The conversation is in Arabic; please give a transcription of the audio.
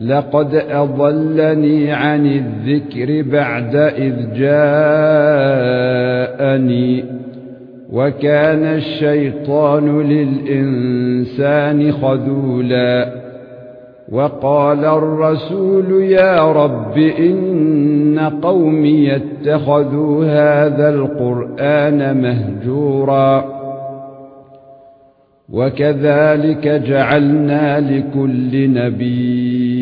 لقد أضلني عن الذكر بعد إذ جاءني. وكان الشيطان للإنسان خذولا. وقال الرسول يا رب إن قومي اتخذوا هذا القرآن مهجورا. وكذلك جعلنا لكل نبي